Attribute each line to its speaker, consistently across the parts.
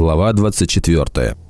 Speaker 1: Глава 24.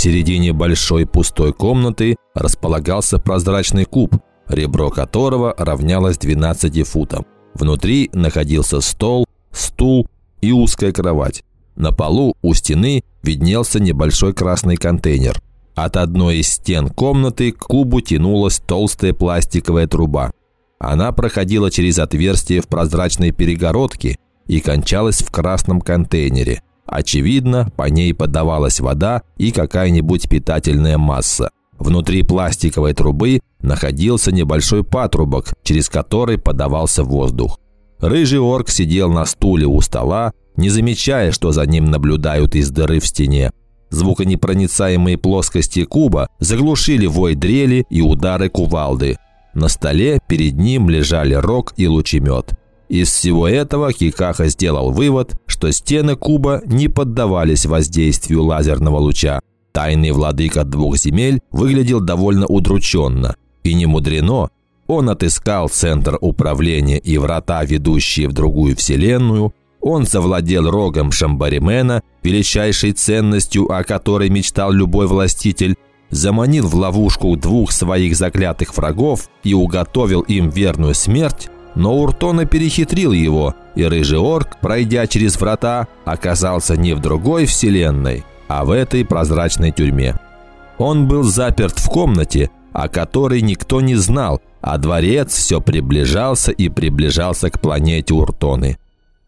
Speaker 1: Середине большой пустой комнаты располагался прозрачный куб, ребро которого равнялось 12 футам. Внутри находился стол, стул и узкая кровать. На полу у стены виднелся небольшой красный контейнер. От одной из стен комнаты к кубу тянулась толстая пластиковая труба. Она проходила через отверстие в прозрачной перегородке и кончалась в красном контейнере – Очевидно, по ней подавалась вода и какая-нибудь питательная масса. Внутри пластиковой трубы находился небольшой патрубок, через который подавался воздух. Рыжий орк сидел на стуле у стола, не замечая, что за ним наблюдают из дыры в стене. Звуконепроницаемые плоскости куба заглушили вой дрели и удары кувалды. На столе перед ним лежали рог и лучемет. Из всего этого Кикаха сделал вывод, что стены куба не поддавались воздействию лазерного луча. Тайный владыка двух земель выглядел довольно удрученно. И не мудрено, он отыскал центр управления и врата, ведущие в другую вселенную, он завладел рогом Шамбаримена, величайшей ценностью, о которой мечтал любой властитель, заманил в ловушку двух своих заклятых врагов и уготовил им верную смерть, но Уртона перехитрил его, и Рыжий Орк, пройдя через врата, оказался не в другой вселенной, а в этой прозрачной тюрьме. Он был заперт в комнате, о которой никто не знал, а дворец все приближался и приближался к планете Уртоны.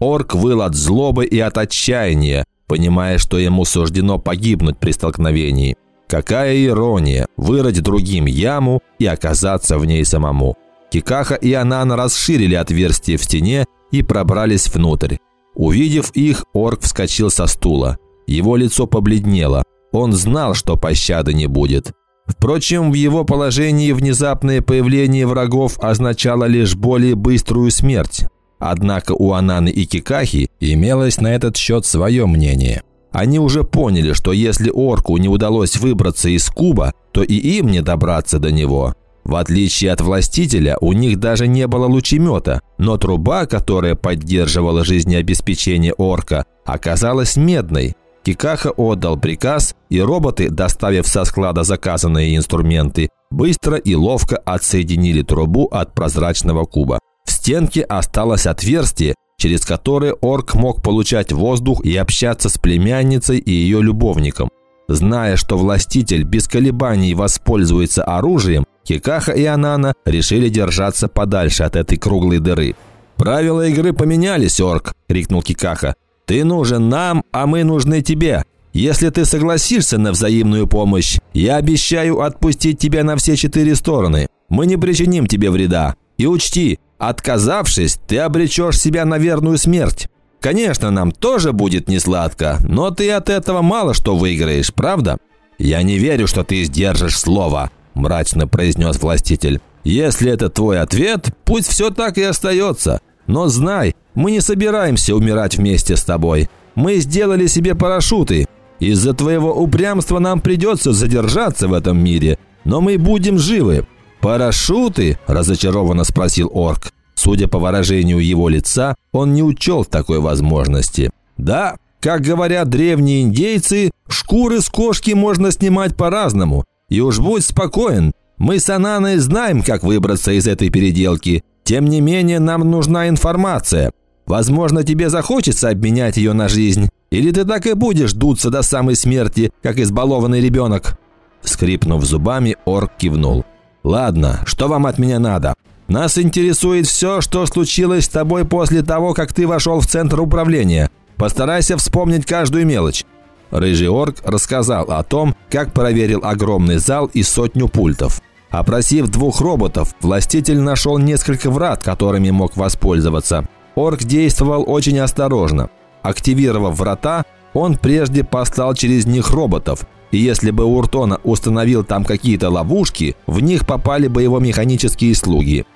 Speaker 1: Орк выл от злобы и от отчаяния, понимая, что ему суждено погибнуть при столкновении. Какая ирония – вырыть другим яму и оказаться в ней самому. Кикаха и Анана расширили отверстие в стене и пробрались внутрь. Увидев их, орк вскочил со стула. Его лицо побледнело. Он знал, что пощады не будет. Впрочем, в его положении внезапное появление врагов означало лишь более быструю смерть. Однако у Ананы и Кикахи имелось на этот счет свое мнение. Они уже поняли, что если орку не удалось выбраться из куба, то и им не добраться до него. В отличие от властителя, у них даже не было лучемета, но труба, которая поддерживала жизнеобеспечение орка, оказалась медной. Кикаха отдал приказ, и роботы, доставив со склада заказанные инструменты, быстро и ловко отсоединили трубу от прозрачного куба. В стенке осталось отверстие, через которое орк мог получать воздух и общаться с племянницей и ее любовником. Зная, что властитель без колебаний воспользуется оружием, Кикаха и Анана решили держаться подальше от этой круглой дыры. «Правила игры поменялись, орк!» – крикнул Кикаха. «Ты нужен нам, а мы нужны тебе. Если ты согласишься на взаимную помощь, я обещаю отпустить тебя на все четыре стороны. Мы не причиним тебе вреда. И учти, отказавшись, ты обречешь себя на верную смерть. Конечно, нам тоже будет несладко, но ты от этого мало что выиграешь, правда? Я не верю, что ты сдержишь слово», – мрачно произнес властитель. «Если это твой ответ, пусть все так и остается. Но знай, мы не собираемся умирать вместе с тобой. Мы сделали себе парашюты. Из-за твоего упрямства нам придется задержаться в этом мире, но мы будем живы». «Парашюты?» – разочарованно спросил орк. Судя по выражению его лица, он не учел такой возможности. «Да, как говорят древние индейцы, шкуры с кошки можно снимать по-разному. И уж будь спокоен, мы с Ананой знаем, как выбраться из этой переделки. Тем не менее, нам нужна информация. Возможно, тебе захочется обменять ее на жизнь. Или ты так и будешь дуться до самой смерти, как избалованный ребенок». Скрипнув зубами, орк кивнул. «Ладно, что вам от меня надо? Нас интересует все, что случилось с тобой после того, как ты вошел в центр управления. Постарайся вспомнить каждую мелочь. Рыжий орк рассказал о том, как проверил огромный зал и сотню пультов. Опросив двух роботов, властитель нашел несколько врат, которыми мог воспользоваться. Орк действовал очень осторожно. Активировав врата, он прежде послал через них роботов, И если бы Уртона установил там какие-то ловушки, в них попали бы его механические слуги.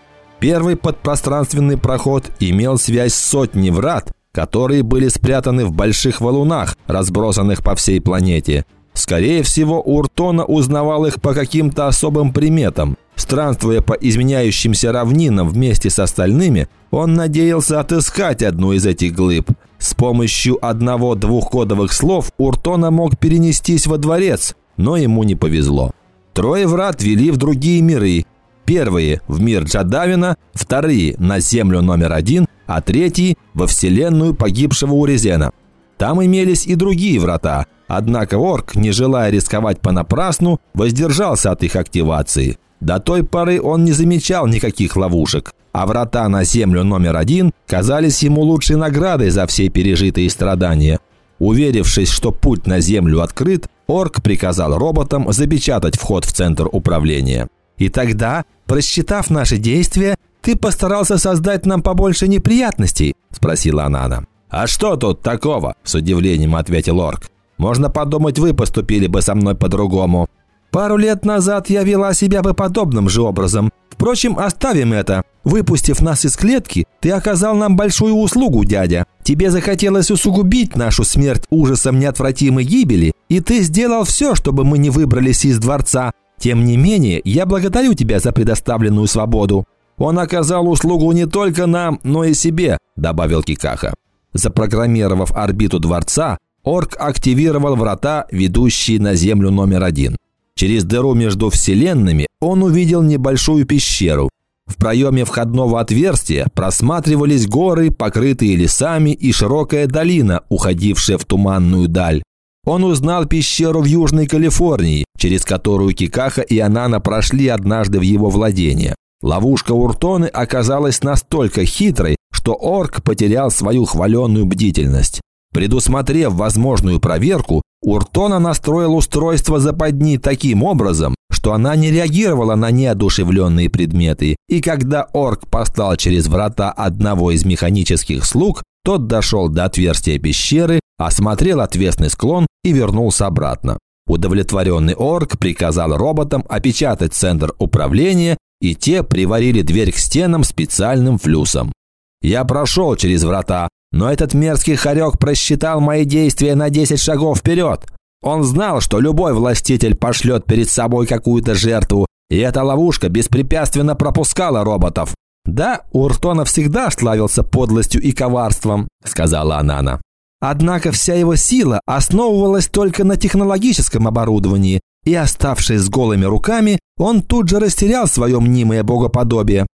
Speaker 1: Первый подпространственный проход имел связь с сотней врат, которые были спрятаны в больших валунах, разбросанных по всей планете. Скорее всего, Уртона узнавал их по каким-то особым приметам. Странствуя по изменяющимся равнинам вместе с остальными, он надеялся отыскать одну из этих глыб. С помощью одного-двух кодовых слов Уртона мог перенестись во дворец, но ему не повезло. Трое врат вели в другие миры. Первые – в мир Джадавина, вторые – на Землю номер один, а третий – во Вселенную погибшего Урезена. Там имелись и другие врата, однако Орк, не желая рисковать понапрасну, воздержался от их активации. До той поры он не замечал никаких ловушек, а врата на Землю номер один казались ему лучшей наградой за все пережитые страдания. Уверившись, что путь на Землю открыт, Орк приказал роботам запечатать вход в центр управления. И тогда, просчитав наши действия, ты постарался создать нам побольше неприятностей?» – спросила Анана. «А что тут такого?» – с удивлением ответил Орк. «Можно подумать, вы поступили бы со мной по-другому». «Пару лет назад я вела себя бы подобным же образом. Впрочем, оставим это. Выпустив нас из клетки, ты оказал нам большую услугу, дядя. Тебе захотелось усугубить нашу смерть ужасом неотвратимой гибели, и ты сделал все, чтобы мы не выбрались из дворца. Тем не менее, я благодарю тебя за предоставленную свободу. Он оказал услугу не только нам, но и себе», – добавил Кикаха. Запрограммировав орбиту дворца, Орк активировал врата, ведущие на Землю номер один. Через дыру между вселенными он увидел небольшую пещеру. В проеме входного отверстия просматривались горы, покрытые лесами, и широкая долина, уходившая в туманную даль. Он узнал пещеру в Южной Калифорнии, через которую Кикаха и Анана прошли однажды в его владение. Ловушка Уртоны оказалась настолько хитрой, что орк потерял свою хваленную бдительность. Предусмотрев возможную проверку, Уртона настроил устройство западни таким образом, что она не реагировала на неодушевленные предметы, и когда орк послал через врата одного из механических слуг, тот дошел до отверстия пещеры, осмотрел отвесный склон и вернулся обратно. Удовлетворенный орк приказал роботам опечатать центр управления, и те приварили дверь к стенам специальным флюсом. Я прошел через врата, но этот мерзкий хорек просчитал мои действия на 10 шагов вперед. Он знал, что любой властитель пошлет перед собой какую-то жертву, и эта ловушка беспрепятственно пропускала роботов. «Да, Уртона всегда славился подлостью и коварством», – сказала Анана. Однако вся его сила основывалась только на технологическом оборудовании, и, оставшись с голыми руками, он тут же растерял свое мнимое богоподобие.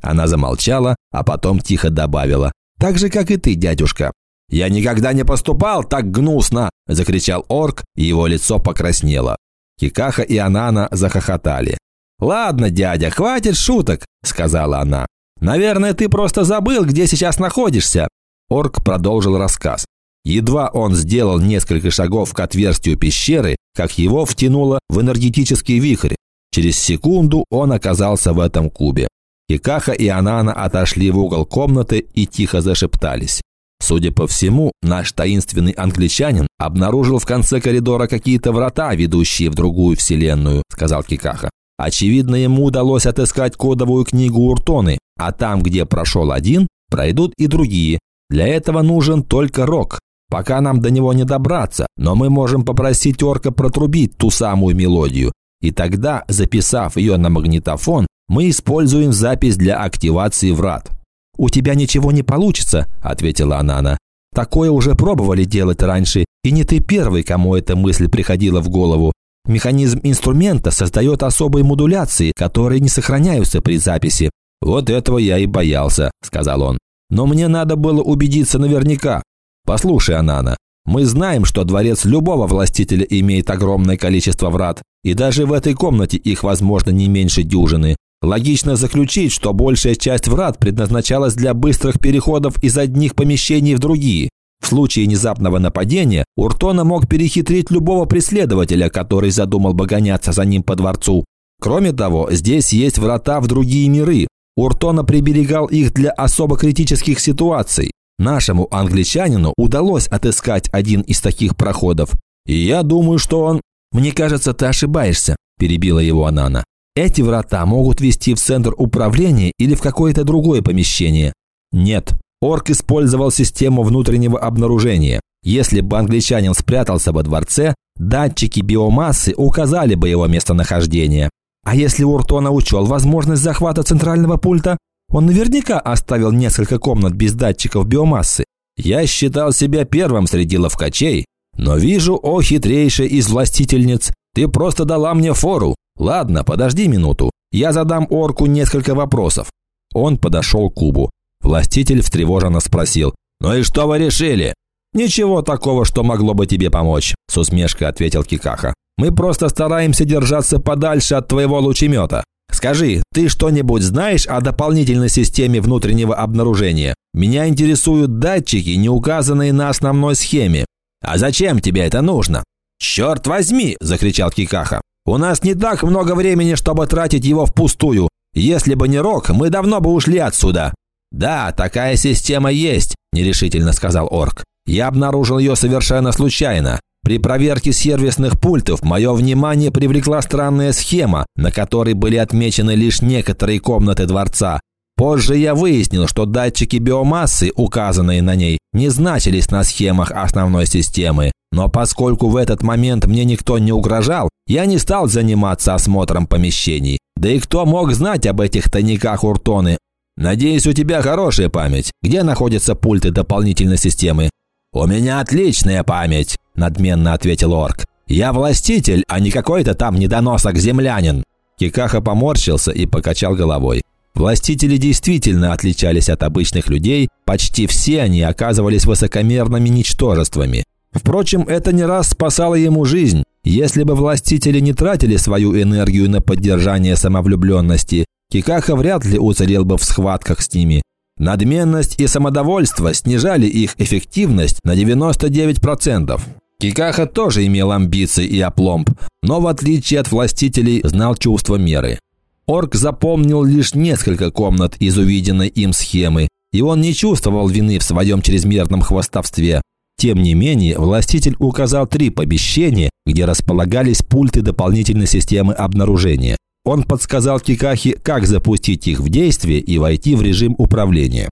Speaker 1: Она замолчала, а потом тихо добавила. «Так же, как и ты, дядюшка». «Я никогда не поступал так гнусно!» – закричал орк, и его лицо покраснело. Кикаха и Анана захохотали. «Ладно, дядя, хватит шуток», – сказала она. «Наверное, ты просто забыл, где сейчас находишься». Орк продолжил рассказ. Едва он сделал несколько шагов к отверстию пещеры, как его втянуло в энергетический вихрь. Через секунду он оказался в этом кубе. Кикаха и Анана отошли в угол комнаты и тихо зашептались. Судя по всему, наш таинственный англичанин обнаружил в конце коридора какие-то врата, ведущие в другую вселенную, сказал Кикаха. Очевидно, ему удалось отыскать кодовую книгу Уртоны, а там, где прошел один, пройдут и другие. Для этого нужен только рок. Пока нам до него не добраться, но мы можем попросить орка протрубить ту самую мелодию. И тогда, записав ее на магнитофон, мы используем запись для активации врат. «У тебя ничего не получится», – ответила Анана. «Такое уже пробовали делать раньше, и не ты первый, кому эта мысль приходила в голову. Механизм инструмента создает особые модуляции, которые не сохраняются при записи. «Вот этого я и боялся», – сказал он. «Но мне надо было убедиться наверняка. Послушай, Анана, мы знаем, что дворец любого властителя имеет огромное количество врат, и даже в этой комнате их, возможно, не меньше дюжины. Логично заключить, что большая часть врат предназначалась для быстрых переходов из одних помещений в другие. В случае внезапного нападения Уртона мог перехитрить любого преследователя, который задумал бы гоняться за ним по дворцу. Кроме того, здесь есть врата в другие миры. Уртона приберегал их для особо критических ситуаций. Нашему англичанину удалось отыскать один из таких проходов. И я думаю, что он...
Speaker 2: «Мне кажется, ты ошибаешься», – перебила его Анана. «Эти врата могут вести в центр управления или в какое-то другое помещение». «Нет». Орк использовал систему внутреннего обнаружения. Если бы англичанин спрятался во дворце, датчики биомассы указали бы его местонахождение. А если Уртона учел возможность захвата центрального пульта, он наверняка оставил несколько комнат без датчиков биомассы. Я считал себя первым среди ловкачей, но вижу, о хитрейшая из властительниц, ты просто дала мне фору. Ладно, подожди минуту, я задам орку несколько вопросов. Он подошел к кубу. Властитель встревоженно спросил, «Ну и что вы решили?» «Ничего такого, что могло бы тебе помочь», – с усмешкой ответил Кикаха. «Мы просто стараемся держаться подальше от твоего лучемета. Скажи, ты что-нибудь знаешь о дополнительной системе внутреннего обнаружения? Меня интересуют датчики, не указанные на основной схеме. А зачем тебе это нужно? Черт возьми, закричал Кикаха. У нас не так много времени, чтобы тратить его впустую. Если бы не Рок, мы давно бы ушли отсюда. Да, такая система есть, нерешительно сказал Орк. Я обнаружил ее совершенно случайно. При проверке сервисных пультов мое внимание привлекла странная схема, на которой были отмечены лишь некоторые комнаты дворца. Позже я выяснил, что датчики биомассы, указанные на ней, не значились на схемах основной системы. Но поскольку в этот момент мне никто не угрожал, я не стал заниматься осмотром помещений. Да и кто мог знать об этих тайниках Уртоны? Надеюсь, у тебя хорошая память. Где находятся пульты дополнительной системы? «У меня отличная память», – надменно ответил орк. «Я властитель, а не какой-то там недоносок-землянин». Кикаха поморщился и покачал головой. Властители действительно отличались от обычных людей, почти все они оказывались высокомерными ничтожествами. Впрочем, это не раз спасало ему жизнь. Если бы властители не тратили свою энергию на поддержание самовлюбленности, Кикаха вряд ли уцелел бы в схватках с ними. Надменность и самодовольство снижали их эффективность на 99%. Кикаха тоже имел амбиции и опломб, но в отличие от властителей знал чувство меры. Орк запомнил лишь несколько комнат из увиденной им схемы, и он не чувствовал вины в своем чрезмерном хвастовстве. Тем не менее, властитель указал три помещения, где располагались пульты дополнительной системы обнаружения. Он подсказал Кикахи, как запустить их в действие и войти в режим управления.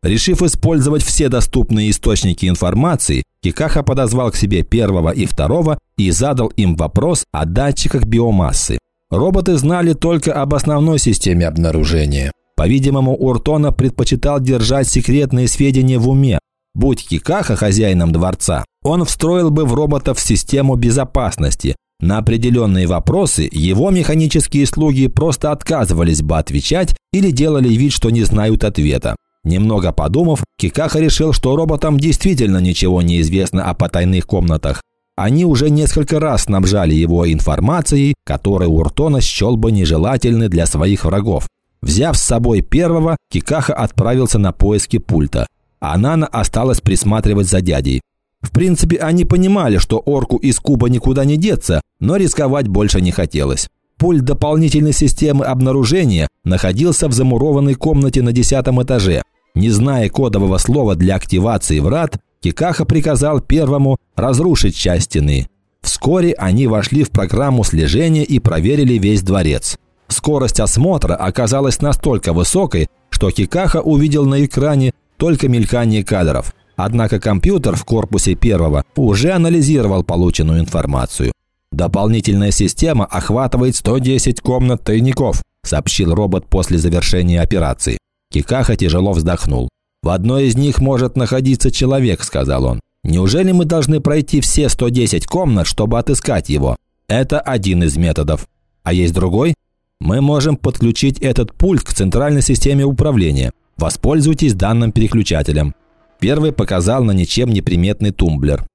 Speaker 2: Решив использовать все доступные источники информации, Кикаха подозвал к себе первого и второго и задал им вопрос о датчиках биомассы. Роботы знали только об основной системе обнаружения. По-видимому, Уртона предпочитал держать секретные сведения в уме. Будь Кикаха хозяином дворца, он встроил бы в роботов систему безопасности, на определенные вопросы его механические слуги просто отказывались бы отвечать или делали вид, что не знают ответа. Немного подумав, Кикаха решил, что роботам действительно ничего не известно о потайных комнатах. Они уже несколько раз снабжали его информацией, которую Уртона счел бы нежелательной для своих врагов. Взяв с собой первого, Кикаха отправился на поиски пульта. А Нана осталась присматривать за дядей. В принципе, они понимали, что орку из куба никуда не деться, но рисковать больше не хотелось. Пульт дополнительной системы обнаружения находился в замурованной комнате на десятом этаже. Не зная кодового слова для активации врат, Кикаха приказал первому разрушить часть стены. Вскоре они вошли в программу слежения и проверили весь дворец. Скорость осмотра оказалась настолько высокой, что Кикаха увидел на экране только мелькание кадров. Однако компьютер в корпусе первого уже анализировал полученную информацию. «Дополнительная система охватывает 110 комнат тайников», сообщил робот после завершения операции. Кикаха тяжело вздохнул. «В одной из них может находиться человек», – сказал он. «Неужели мы должны пройти все 110 комнат, чтобы отыскать его?» Это один из методов. А есть другой? Мы можем подключить этот пульт к центральной системе управления. Воспользуйтесь данным переключателем. Первый показал на ничем не приметный тумблер.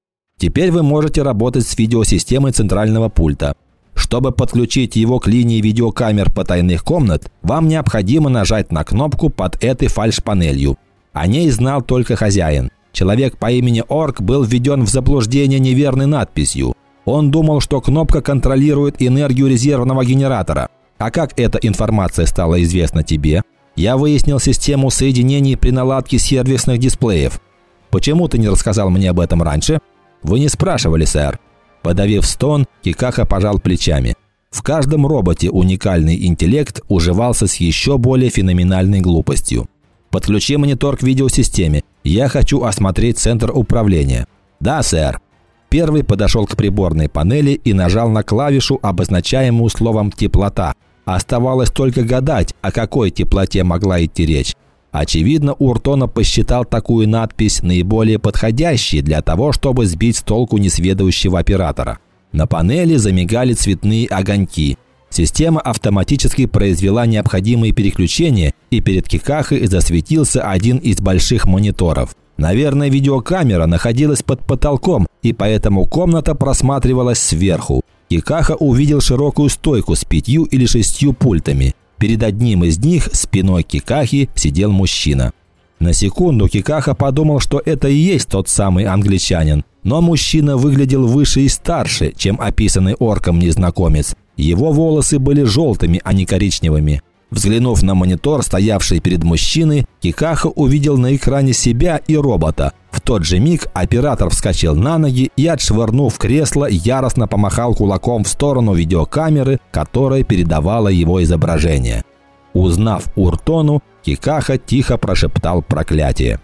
Speaker 2: Теперь вы можете работать с видеосистемой центрального пульта. Чтобы подключить его к линии видеокамер потайных комнат, вам необходимо нажать на кнопку под этой фальш-панелью. О ней знал только хозяин. Человек по имени Орк был введен в заблуждение неверной надписью. Он думал, что кнопка контролирует энергию резервного генератора. А как эта информация стала известна тебе? Я выяснил систему соединений при наладке сервисных дисплеев. Почему ты не рассказал мне об этом раньше? Вы не спрашивали, сэр. Подавив стон, Кикаха пожал плечами. В каждом роботе уникальный интеллект уживался с еще более феноменальной глупостью. «Подключи монитор к видеосистеме. Я хочу осмотреть центр управления». «Да, сэр». Первый подошел к приборной панели и нажал на клавишу, обозначаемую словом «теплота». Оставалось только гадать, о какой теплоте могла идти речь. Очевидно, Уртона посчитал такую надпись наиболее подходящей для того, чтобы сбить с толку несведущего оператора. На панели замигали цветные огоньки. Система автоматически произвела необходимые переключения, и перед Кикахой засветился один из больших мониторов. Наверное, видеокамера находилась под потолком, и поэтому комната просматривалась сверху. Кикаха увидел широкую стойку с пятью или шестью пультами. Перед одним из них, спиной Кикахи, сидел мужчина. На секунду Кикаха подумал, что это и есть тот самый англичанин. Но мужчина выглядел выше и старше, чем описанный орком незнакомец. Его волосы были желтыми, а не коричневыми. Взглянув на монитор, стоявший перед мужчиной, Кикаха увидел на экране себя и робота. В тот же миг оператор вскочил на ноги и, отшвырнув кресло, яростно помахал кулаком в сторону видеокамеры, которая передавала его изображение. Узнав Уртону, Кикаха тихо прошептал проклятие.